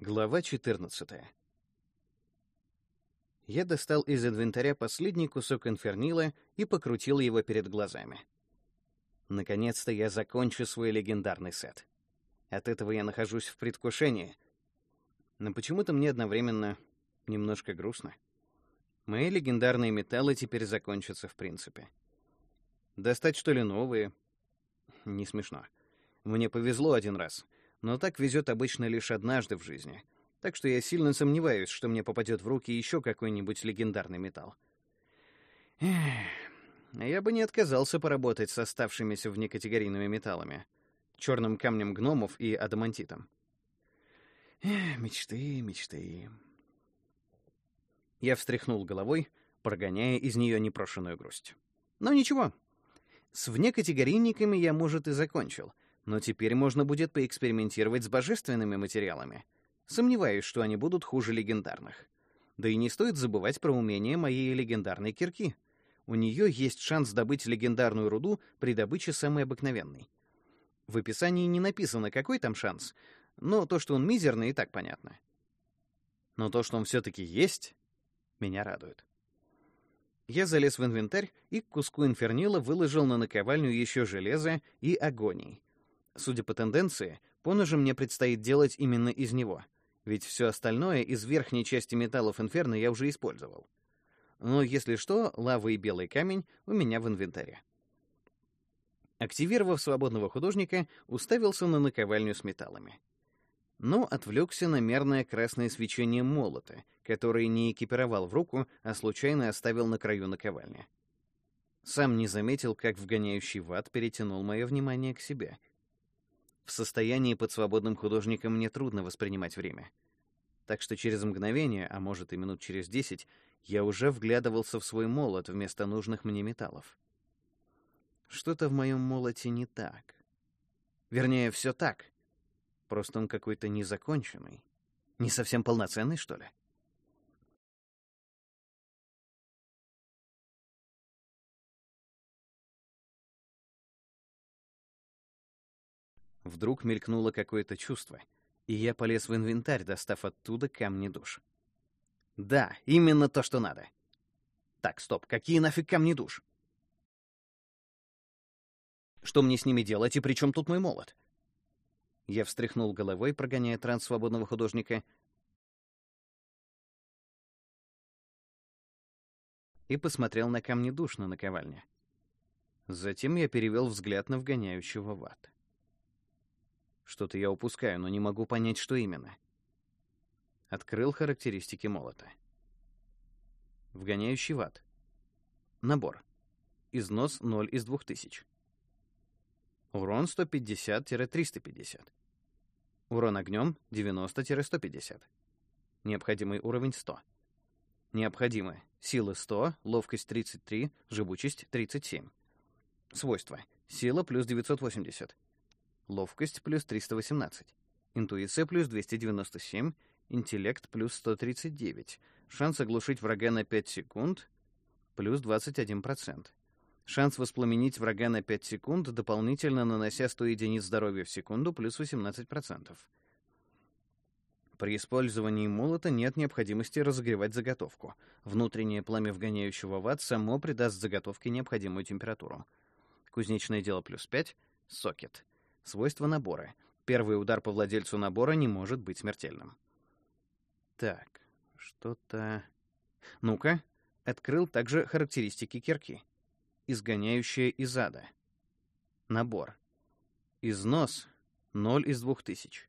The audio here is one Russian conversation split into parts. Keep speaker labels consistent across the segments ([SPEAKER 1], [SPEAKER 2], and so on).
[SPEAKER 1] Глава 14. Я достал из инвентаря последний кусок инфернила и покрутил его перед глазами. Наконец-то я закончу свой легендарный сет. От этого я нахожусь в предвкушении. Но почему-то мне одновременно немножко грустно. Мои легендарные металлы теперь закончатся в принципе. Достать что ли новые? Не смешно. Мне повезло один раз — но так везет обычно лишь однажды в жизни. Так что я сильно сомневаюсь, что мне попадет в руки еще какой-нибудь легендарный металл. Эх, я бы не отказался поработать с оставшимися внекатегорийными металлами. Черным камнем гномов и адамантитом. Эх, мечты, мечты. Я встряхнул головой, прогоняя из нее непрошенную грусть. Но ничего. С внекатегорийниками я, может, и закончил — но теперь можно будет поэкспериментировать с божественными материалами. Сомневаюсь, что они будут хуже легендарных. Да и не стоит забывать про умение моей легендарной кирки. У нее есть шанс добыть легендарную руду при добыче самой обыкновенной. В описании не написано, какой там шанс, но то, что он мизерный, и так понятно. Но то, что он все-таки есть, меня радует. Я залез в инвентарь и к куску инфернила выложил на наковальню еще железо и агоний. Судя по тенденции, поножи мне предстоит делать именно из него, ведь все остальное из верхней части металлов инферно я уже использовал. Но если что, лава и белый камень у меня в инвентаре. Активировав свободного художника, уставился на наковальню с металлами. Но отвлекся на мерное красное свечение молота, который не экипировал в руку, а случайно оставил на краю наковальни. Сам не заметил, как вгоняющий в ад перетянул мое внимание к себе, в состоянии под свободным художником мне трудно воспринимать время. Так что через мгновение, а может и минут через десять, я уже вглядывался в свой молот вместо нужных мне металлов. Что-то в моем молоте не так. Вернее, все так. Просто он какой-то незаконченный. Не совсем полноценный, что ли? Вдруг мелькнуло какое-то чувство, и я полез в инвентарь, достав оттуда камни душ. Да, именно то, что надо. Так, стоп, какие нафиг камни душ? Что мне с ними делать, и при чем тут мой молот? Я встряхнул головой, прогоняя транс свободного художника, и посмотрел на камни душ на наковальне. Затем я перевел взгляд на вгоняющего в ад. Что-то я упускаю, но не могу понять, что именно. Открыл характеристики молота. Вгоняющий в ад. Набор. Износ 0 из 2000. Урон 150-350. Урон огнем 90-150. Необходимый уровень 100. Необходимы сила 100, ловкость 33, живучесть 37. Свойства. Сила плюс 980. Ловкость плюс 318. Интуиция плюс 297. Интеллект плюс 139. Шанс оглушить врага на 5 секунд плюс 21%. Шанс воспламенить врага на 5 секунд, дополнительно нанося 100 единиц здоровья в секунду, плюс 18%. При использовании молота нет необходимости разогревать заготовку. Внутреннее пламя вгоняющего в ад само придаст заготовке необходимую температуру. Кузнечное дело плюс 5. Сокет. Свойства набора. Первый удар по владельцу набора не может быть смертельным. Так, что-то... Ну-ка, открыл также характеристики кирки. Изгоняющая из ада. Набор. Износ 0 из 2000.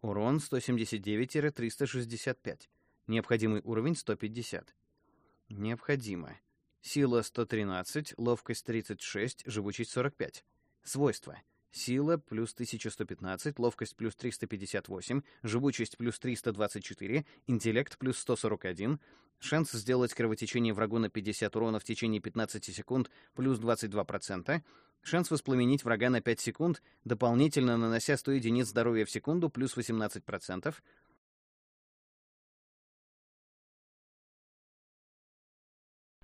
[SPEAKER 1] Урон 179-365. Необходимый уровень 150. Необходимо. Сила 113, ловкость 36, живучесть 45. Свойства. Сила плюс 1115, ловкость плюс 358, живучесть плюс 324, интеллект плюс 141, шанс сделать кровотечение врагу на 50 урона в течение 15 секунд плюс 22%, шанс воспламенить врага на 5 секунд, дополнительно нанося 100 единиц здоровья в секунду плюс 18%,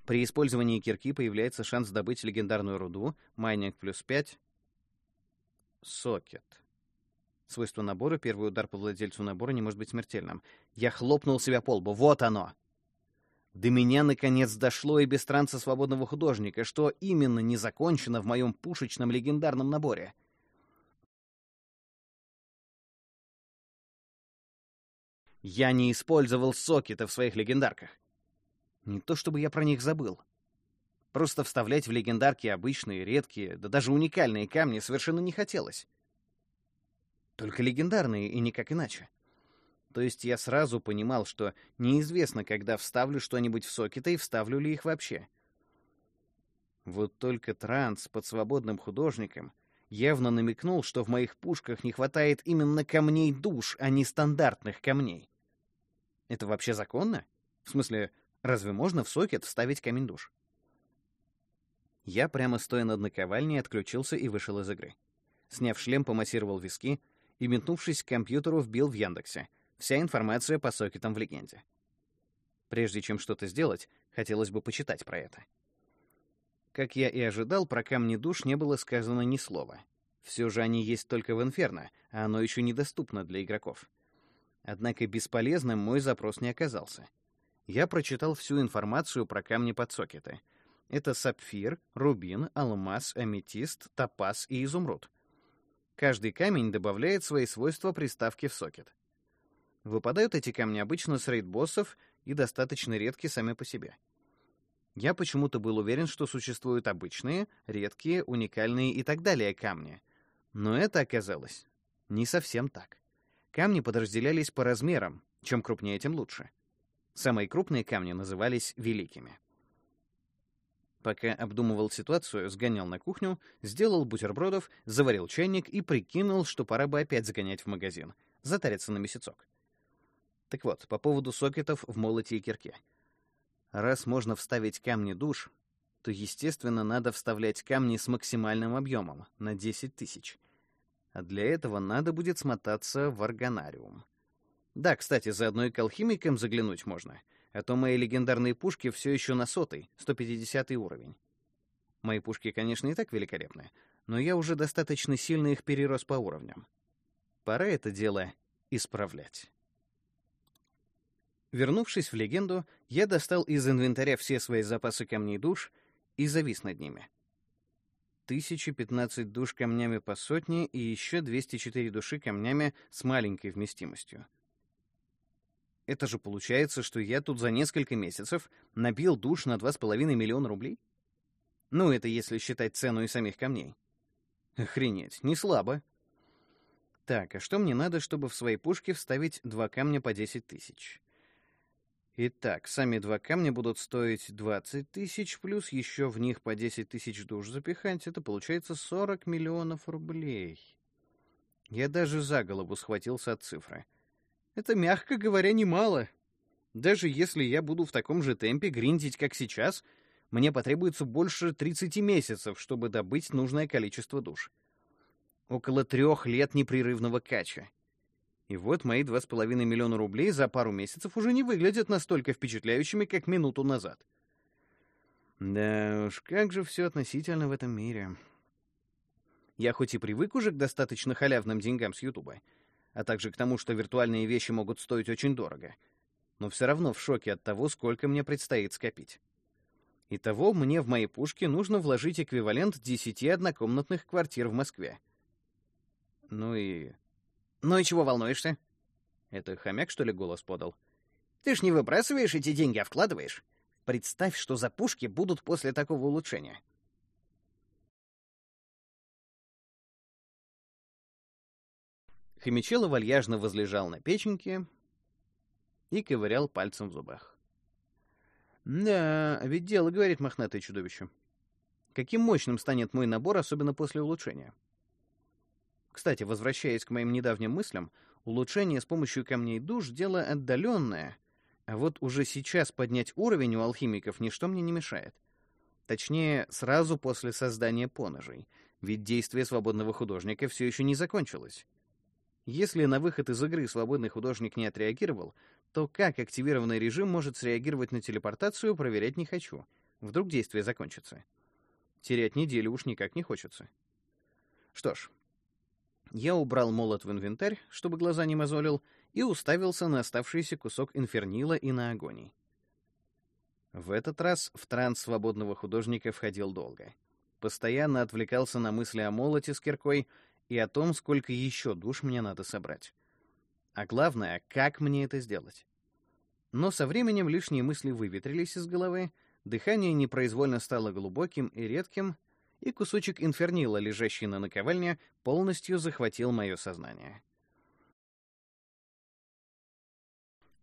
[SPEAKER 1] При использовании кирки появляется шанс добыть легендарную руду, майнинг плюс 5, Сокет. Свойство набора, первый удар по владельцу набора не может быть смертельным. Я хлопнул себя по лбу. Вот оно! До меня наконец дошло и без транса свободного художника, что именно не закончено в моем пушечном легендарном наборе. Я не использовал сокеты в своих легендарках. Не то чтобы я про них забыл. Просто вставлять в легендарки обычные, редкие, да даже уникальные камни совершенно не хотелось. Только легендарные и никак иначе. То есть я сразу понимал, что неизвестно, когда вставлю что-нибудь в сокеты и вставлю ли их вообще. Вот только транс под свободным художником явно намекнул, что в моих пушках не хватает именно камней душ, а не стандартных камней. Это вообще законно? В смысле, разве можно в сокет вставить камень душ? Я, прямо стоя над наковальней, отключился и вышел из игры. Сняв шлем, помассировал виски, и, метнувшись к компьютеру, вбил в Яндексе. Вся информация по сокетам в легенде. Прежде чем что-то сделать, хотелось бы почитать про это. Как я и ожидал, про камни душ не было сказано ни слова. Все же они есть только в Инферно, а оно еще недоступно для игроков. Однако бесполезным мой запрос не оказался. Я прочитал всю информацию про камни под сокеты. Это сапфир, рубин, алмаз, аметист, топаз и изумруд — Каждый камень добавляет свои свойства приставки в сокет. Выпадают эти камни обычно с рейд-боссов и достаточно редки сами по себе. Я почему-то был уверен, что существуют обычные, редкие, уникальные и так далее камни. Но это оказалось не совсем так. Камни подразделялись по размерам, чем крупнее, тем лучше. Самые крупные камни назывались великими. Пока обдумывал ситуацию, сгонял на кухню, сделал бутербродов, заварил чайник и прикинул, что пора бы опять загонять в магазин, затариться на месяцок. Так вот, по поводу сокетов в молоте и кирке. Раз можно вставить камни душ, то, естественно, надо вставлять камни с максимальным объемом, на 10 тысяч. А для этого надо будет смотаться в органариум. Да, кстати, заодно и к алхимикам заглянуть можно — а то мои легендарные пушки все еще на сотый, 150 уровень. Мои пушки, конечно, и так великолепны, но я уже достаточно сильно их перерос по уровням. Пора это дело исправлять. Вернувшись в легенду, я достал из инвентаря все свои запасы камней душ и завис над ними. 1015 душ камнями по сотне и еще 204 души камнями с маленькой вместимостью — это же получается, что я тут за несколько месяцев набил душ на 2,5 миллиона рублей? Ну, это если считать цену и самих камней. Охренеть, не слабо. Так, а что мне надо, чтобы в свои пушки вставить два камня по 10 тысяч? Итак, сами два камня будут стоить 20 тысяч, плюс еще в них по 10 тысяч душ запихать. Это получается 40 миллионов рублей. Я даже за голову схватился от цифры. Это, мягко говоря, немало. Даже если я буду в таком же темпе гриндить, как сейчас, мне потребуется больше 30 месяцев, чтобы добыть нужное количество душ. Около трех лет непрерывного кача. И вот мои 2,5 миллиона рублей за пару месяцев уже не выглядят настолько впечатляющими, как минуту назад. Да уж, как же все относительно в этом мире. Я хоть и привык уже к достаточно халявным деньгам с Ютуба, а также к тому, что виртуальные вещи могут стоить очень дорого. Но все равно в шоке от того, сколько мне предстоит скопить. Итого мне в мои пушки нужно вложить эквивалент 10 однокомнатных квартир в Москве. Ну и... Ну и чего волнуешься? Это хомяк, что ли, голос подал? Ты ж не выбрасываешь эти деньги, а вкладываешь. Представь, что за пушки будут после такого улучшения. Хомячело вальяжно возлежал на печеньке и ковырял пальцем в зубах. «Да, ведь дело, — говорит мохнатое чудовище. Каким мощным станет мой набор, особенно после улучшения?» Кстати, возвращаясь к моим недавним мыслям, улучшение с помощью камней душ — дело отдаленное, а вот уже сейчас поднять уровень у алхимиков ничто мне не мешает. Точнее, сразу после создания поножей, ведь действие свободного художника все еще не закончилось. Если на выход из игры свободный художник не отреагировал, то как активированный режим может среагировать на телепортацию, проверять не хочу. Вдруг действие закончится. Терять неделю уж никак не хочется. Что ж, Я убрал молот в инвентарь, чтобы глаза не мозолил, и уставился на оставшийся кусок инфернила и на агоний. В этот раз в транс свободного художника входил долго. Постоянно отвлекался на мысли о молоте с киркой и о том, сколько еще душ мне надо собрать. А главное, как мне это сделать. Но со временем лишние мысли выветрились из головы, дыхание непроизвольно стало глубоким и редким, и кусочек инфернила, лежащий на наковальне, полностью захватил мое сознание.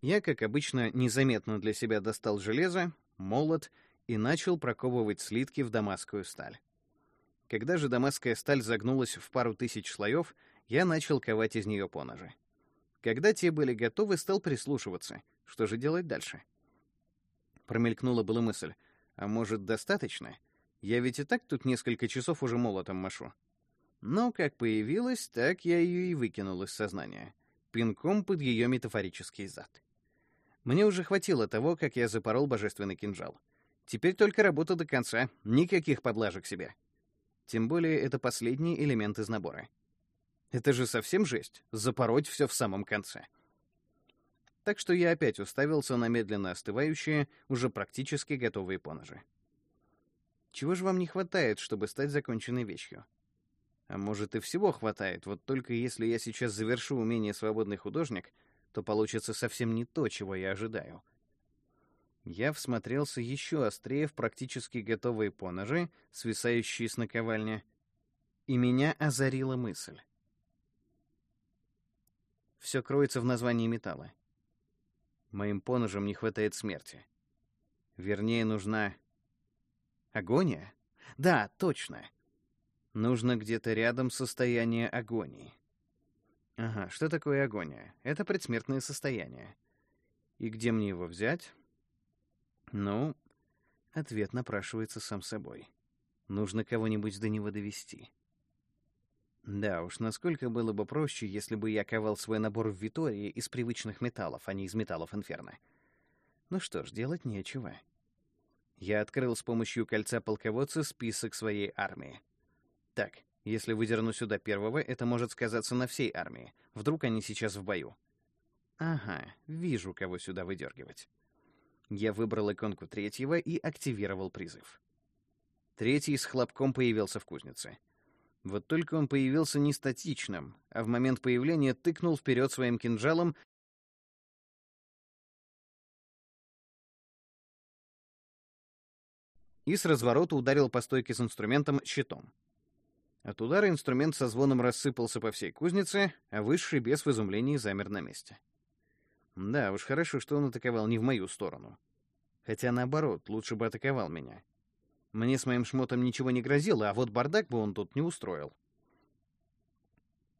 [SPEAKER 1] Я, как обычно, незаметно для себя достал железо, молот и начал проковывать слитки в дамасскую сталь. Когда же дамасская сталь загнулась в пару тысяч слоев, я начал ковать из нее поножи. Когда те были готовы, стал прислушиваться. Что же делать дальше? Промелькнула была мысль. А может, достаточно? Я ведь и так тут несколько часов уже молотом машу. Но как появилась, так я ее и выкинул из сознания. Пинком под ее метафорический зад. Мне уже хватило того, как я запорол божественный кинжал. Теперь только работа до конца, никаких подлажек себе. Тем более это последний элемент из набора. Это же совсем жесть — запороть все в самом конце. Так что я опять уставился на медленно остывающие, уже практически готовые поножи. Чего же вам не хватает, чтобы стать законченной вещью? А может, и всего хватает, вот только если я сейчас завершу умение «Свободный художник», то получится совсем не то, чего я ожидаю. Я всмотрелся еще острее в практически готовые поножи, свисающие с наковальни, и меня озарила мысль. Все кроется в названии металла. Моим поножам не хватает смерти. Вернее, нужна... Агония? Да, точно. Нужно где-то рядом состояние агонии. Ага, что такое агония? Это предсмертное состояние. И где мне его взять? Ну, ответ напрашивается сам собой. Нужно кого-нибудь до него довести. Да уж, насколько было бы проще, если бы я ковал свой набор в Витории из привычных металлов, а не из металлов Инферно. Ну что ж, делать нечего. Я открыл с помощью кольца полководца список своей армии. Так, если выдерну сюда первого, это может сказаться на всей армии. Вдруг они сейчас в бою. Ага, вижу, кого сюда выдергивать. Я выбрал иконку третьего и активировал призыв. Третий с хлопком появился в кузнице. Вот только он появился не статичным, а в момент появления тыкнул вперед своим кинжалом и с разворота ударил по стойке с инструментом щитом. От удара инструмент со звоном рассыпался по всей кузнице, а высший бес в изумлении замер на месте. Да, уж хорошо, что он атаковал не в мою сторону. Хотя наоборот, лучше бы атаковал меня. Мне с моим шмотом ничего не грозило, а вот бардак бы он тут не устроил.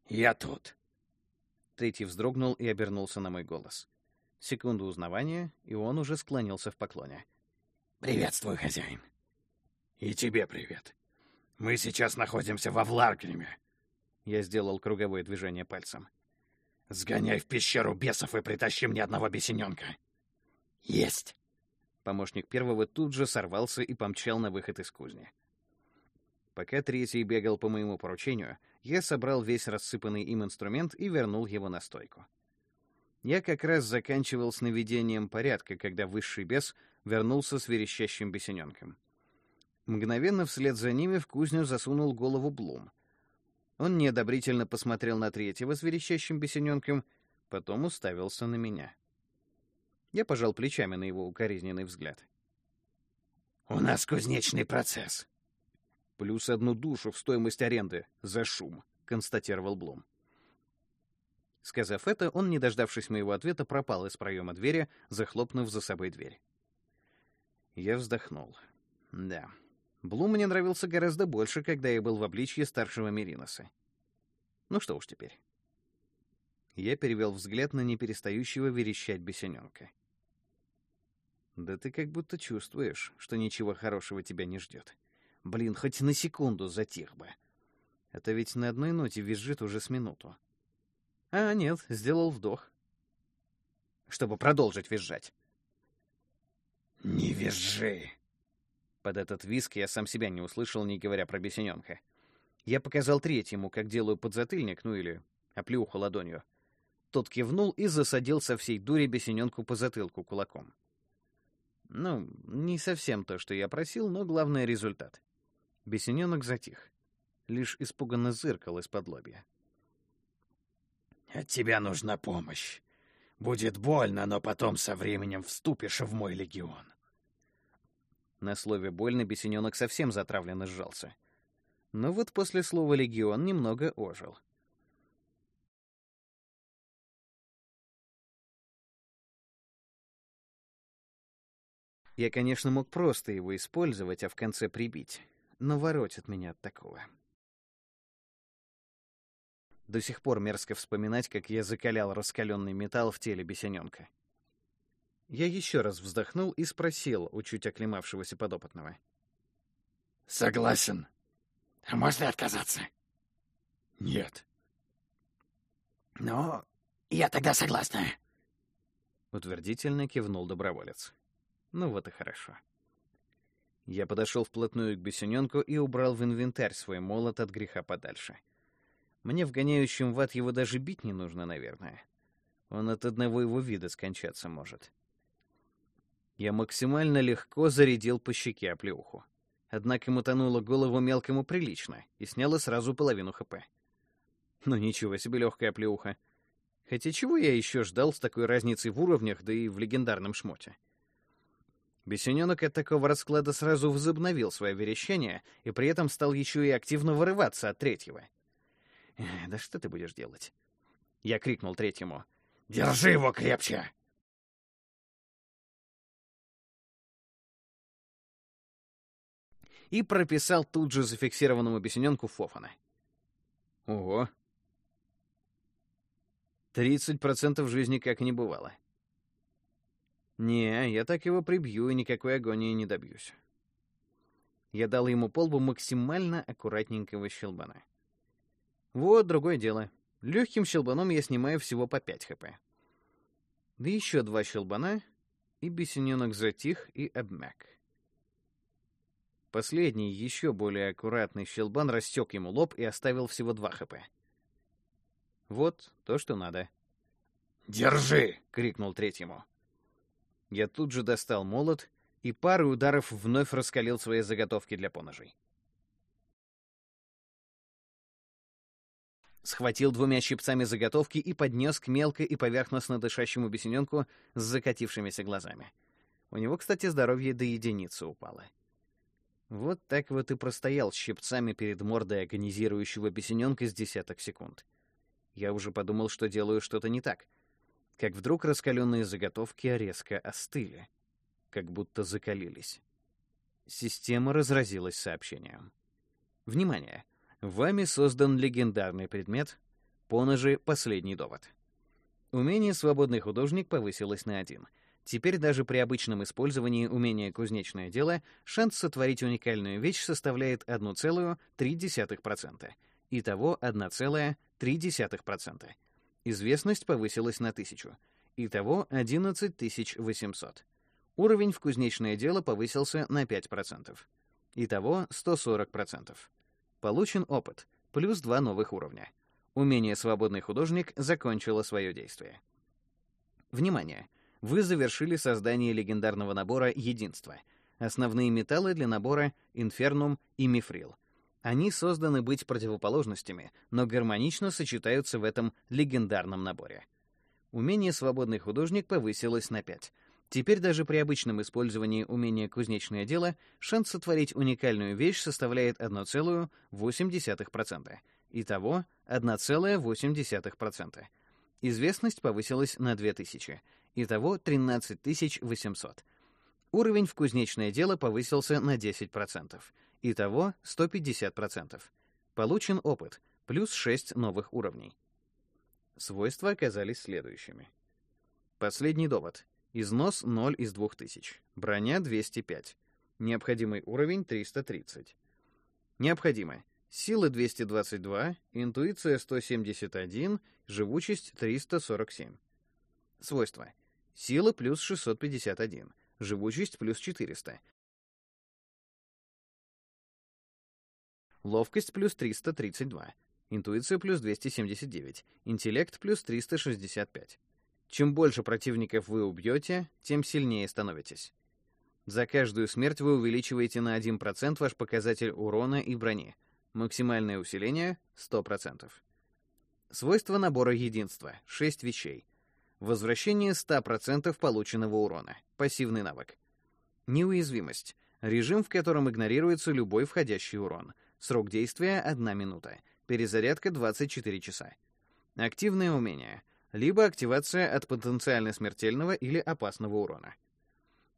[SPEAKER 2] «Я тут!»
[SPEAKER 1] Третий вздрогнул и обернулся на мой голос. Секунду узнавания, и он уже склонился в поклоне.
[SPEAKER 2] «Приветствую, хозяин!» «И тебе привет! Мы сейчас находимся во Вларгриме!»
[SPEAKER 1] Я сделал круговое движение пальцем.
[SPEAKER 2] «Сгоняй в пещеру бесов и притащи мне одного бесененка!» «Есть!»
[SPEAKER 1] Помощник первого тут же сорвался и помчал на выход из кузни. Пока третий бегал по моему поручению, я собрал весь рассыпанный им инструмент и вернул его на стойку. Я как раз заканчивал с наведением порядка, когда высший бес вернулся с верещащим бесененком. Мгновенно вслед за ними в кузню засунул голову Блум. Он неодобрительно посмотрел на третьего с верещащим бесененком, потом уставился на меня. Я пожал плечами на его укоризненный взгляд.
[SPEAKER 2] «У нас кузнечный процесс».
[SPEAKER 1] «Плюс одну душу в стоимость аренды за шум», — констатировал Блум. Сказав это, он, не дождавшись моего ответа, пропал из проема двери, захлопнув за собой дверь. Я вздохнул. Да, Блум мне нравился гораздо больше, когда я был в обличье старшего Мериноса. Ну что уж теперь. Я перевел взгляд на неперестающего верещать бесененка. Да ты как будто чувствуешь, что ничего хорошего тебя не ждет. Блин, хоть на секунду затих бы. Это ведь на одной ноте визжит уже с минуту. А нет, сделал вдох. Чтобы продолжить визжать.
[SPEAKER 2] «Не визжи!»
[SPEAKER 1] Под этот виск я сам себя не услышал, не говоря про бесененка. Я показал третьему, как делаю подзатыльник, ну или оплеуху ладонью. Тот кивнул и засадил со всей дури бесененку по затылку кулаком. Ну, не совсем то, что я просил, но главный результат. Бесененок затих. Лишь испуганно зыркал из-под лобья.
[SPEAKER 2] «От тебя нужна помощь. Будет больно, но потом со временем вступишь в мой легион».
[SPEAKER 1] На слове «больно» бесененок совсем затравленно сжался. Но вот после слова «легион» немного ожил. Я, конечно, мог просто его использовать, а в конце прибить, но воротит меня от такого. До сих пор мерзко вспоминать, как я закалял раскаленный металл в теле бесененка. Я еще раз вздохнул и спросил у чуть оклемавшегося подопытного.
[SPEAKER 2] «Согласен. А можно отказаться?»
[SPEAKER 1] «Нет».
[SPEAKER 2] «Ну, я тогда согласна».
[SPEAKER 1] Утвердительно кивнул доброволец. Ну вот и хорошо. Я подошел вплотную к бесененку и убрал в инвентарь свой молот от греха подальше. Мне вгоняющим в ад его даже бить не нужно, наверное. Он от одного его вида скончаться может. Я максимально легко зарядил по щеке оплеуху. Однако мотануло голову мелкому прилично и сняло сразу половину ХП. Ну ничего себе легкая оплеуха. Хотя чего я еще ждал с такой разницей в уровнях, да и в легендарном шмоте? Бесененок от такого расклада сразу возобновил свое верещание и при этом стал еще и активно вырываться от третьего. «Да что ты будешь делать?» Я крикнул третьему.
[SPEAKER 2] «Держи его крепче!»
[SPEAKER 1] И прописал тут же зафиксированному бесененку Фофана. Ого. 30% жизни как не бывало. Не, я так его прибью и никакой агонии не добьюсь. Я дал ему полбу максимально аккуратненького щелбана. Вот другое дело. Легким щелбаном я снимаю всего по 5 хп. Да еще два щелбана, и бесененок затих и обмяк. Последний, еще более аккуратный щелбан растек ему лоб и оставил всего 2 хп. Вот то, что надо.
[SPEAKER 2] «Держи!»
[SPEAKER 1] — крикнул третьему. Я тут же достал молот и пару ударов вновь раскалил свои заготовки для поножей. Схватил двумя щипцами заготовки и поднес к мелко и поверхностно дышащему бесененку с закатившимися глазами. У него, кстати, здоровье до единицы упало. Вот так вот и простоял щипцами перед мордой агонизирующего бесененка с десяток секунд. Я уже подумал, что делаю что-то не так — как вдруг раскаленные заготовки резко остыли, как будто закалились. Система разразилась сообщением. Внимание! Вами создан легендарный предмет «Поножи. Последний довод». Умение «Свободный художник» повысилось на один. Теперь даже при обычном использовании умения «Кузнечное дело» шанс сотворить уникальную вещь составляет 1,3%. Итого 1,3%. Известность повысилась на тысячу. Итого 11 800. Уровень в кузнечное дело повысился на 5%. Итого 140%. Получен опыт, плюс два новых уровня. Умение «Свободный художник» закончило свое действие. Внимание! Вы завершили создание легендарного набора «Единство». Основные металлы для набора — инфернум и мифрил — они созданы быть противоположностями, но гармонично сочетаются в этом легендарном наборе. Умение «Свободный художник» повысилось на 5. Теперь даже при обычном использовании умения «Кузнечное дело» шанс сотворить уникальную вещь составляет 1,8%. Итого 1,8%. Известность повысилась на 2000. Итого 13 800. Уровень в «Кузнечное дело» повысился на 10%. Итого 150%. Получен опыт, плюс 6 новых уровней. Свойства оказались следующими. Последний довод. Износ 0 из 2000. Броня 205. Необходимый уровень 330. Необходимо. Сила 222, интуиция 171, живучесть 347. Свойства. Сила плюс 651, живучесть плюс 400, Ловкость плюс 332. Интуиция плюс 279. Интеллект плюс 365. Чем больше противников вы убьете, тем сильнее становитесь. За каждую смерть вы увеличиваете на 1% ваш показатель урона и брони. Максимальное усиление — 100%. Свойства набора единства — 6 вещей. Возвращение 100% полученного урона. Пассивный навык. Неуязвимость. Режим, в котором игнорируется любой входящий урон. Срок действия — 1 минута. Перезарядка — 24 часа. Активное умение. Либо активация от потенциально смертельного или опасного урона.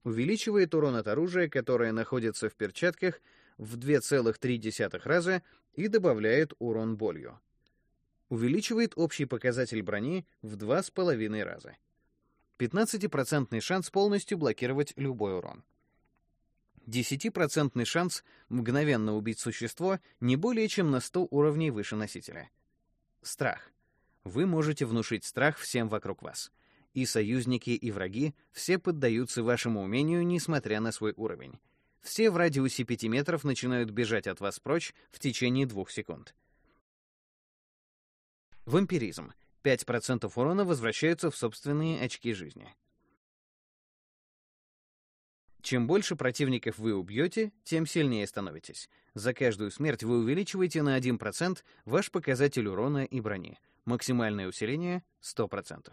[SPEAKER 1] Увеличивает урон от оружия, которое находится в перчатках, в 2,3 раза и добавляет урон болью. Увеличивает общий показатель брони в 2,5 раза. 15% шанс полностью блокировать любой урон. 10% шанс мгновенно убить существо не более чем на 100 уровней выше носителя. Страх. Вы можете внушить страх всем вокруг вас. И союзники, и враги все поддаются вашему умению, несмотря на свой уровень. Все в радиусе 5 метров начинают бежать от вас прочь в течение двух секунд. Вампиризм. 5% урона возвращаются в собственные очки жизни. Чем больше противников вы убьете, тем сильнее становитесь. За каждую смерть вы увеличиваете на 1% ваш показатель урона и брони. Максимальное усиление — 100%.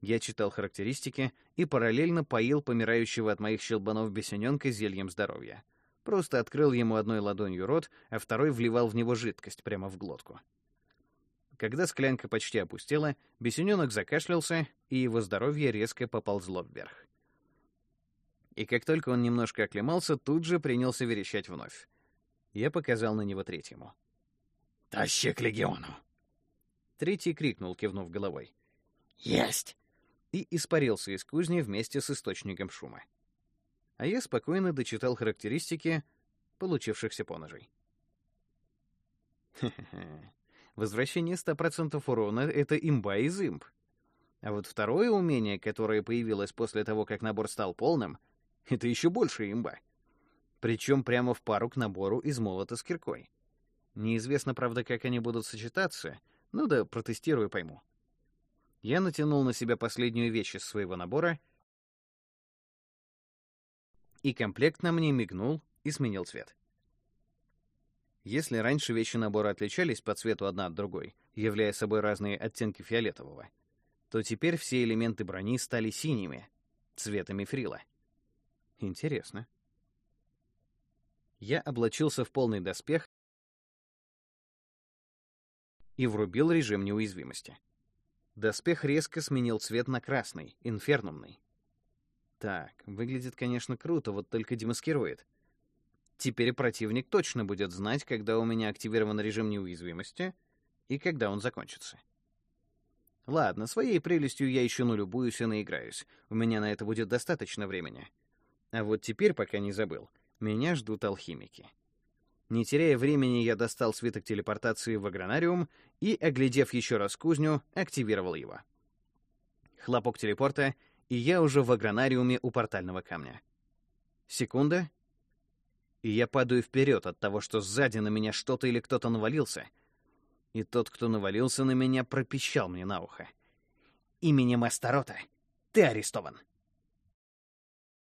[SPEAKER 1] Я читал характеристики и параллельно поил помирающего от моих щелбанов бесененка зельем здоровья. Просто открыл ему одной ладонью рот, а второй вливал в него жидкость прямо в глотку. Когда склянка почти опустела, бесененок закашлялся, и его здоровье резко поползло вверх. И как только он немножко оклемался, тут же принялся верещать вновь. Я показал на него третьему.
[SPEAKER 2] «Тащи к легиону!»
[SPEAKER 1] Третий крикнул, кивнув головой.
[SPEAKER 2] «Есть!»
[SPEAKER 1] и испарился из кузни вместе с источником шума. А я спокойно дочитал характеристики получившихся поножей. Возвращение 100% урона — это имба из имб. А вот второе умение, которое появилось после того, как набор стал полным, это еще больше имба. Причем прямо в пару к набору из молота с киркой. Неизвестно, правда, как они будут сочетаться, ну да протестирую пойму. Я натянул на себя последнюю вещь из своего набора, и комплект на мне мигнул и сменил цвет. Если раньше вещи набора отличались по цвету одна от другой, являя собой разные оттенки фиолетового, то теперь все элементы брони стали синими, цветами фрила. Интересно. Я облачился в полный доспех и врубил режим неуязвимости. Доспех резко сменил цвет на красный, инфернумный. Так, выглядит, конечно, круто, вот только демаскирует. Теперь противник точно будет знать, когда у меня активирован режим неуязвимости и когда он закончится. Ладно, своей прелестью я еще налюбуюсь и наиграюсь. У меня на это будет достаточно времени. А вот теперь, пока не забыл, меня ждут алхимики. Не теряя времени, я достал свиток телепортации в агронариум и, оглядев еще раз кузню, активировал его. Хлопок телепорта, и я уже в агронариуме у портального камня. Секунда, и я падаю вперед от того, что сзади на меня что-то или кто-то навалился. И тот, кто навалился на меня, пропищал мне на ухо. «Именем Астарота ты арестован!»